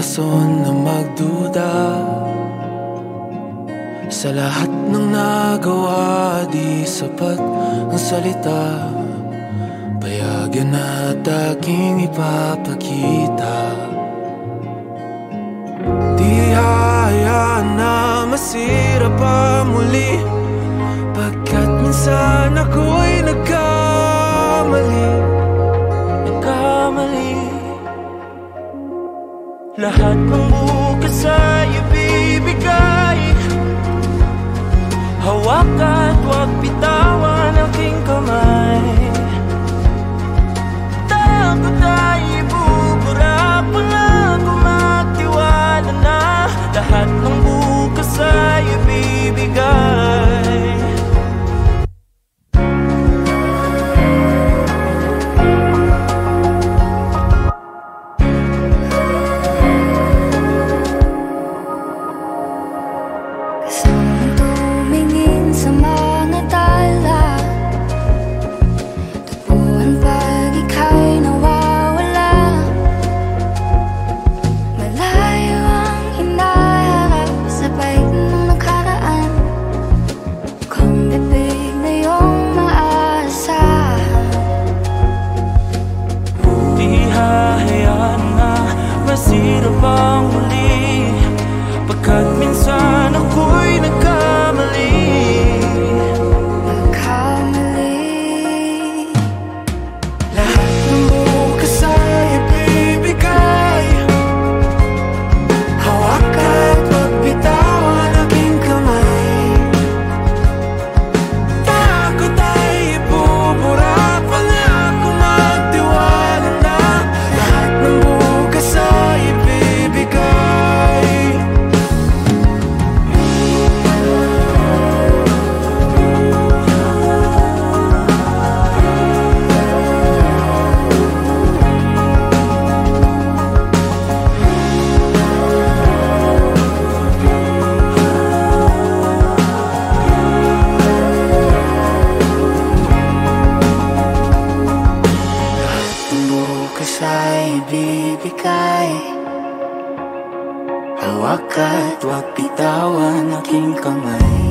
rason na magduda Sa lahat ng nagawa Di sapat ang salita. Payagan at aking ipapakita. Di hayaan na masira pa muli Pagkat minsan ako'y Lahat ng bukas ay pang muli? Pagkat minsan ako'y nagkamali bukas ay ibibigay Hawak at huwag bitawan aking kamay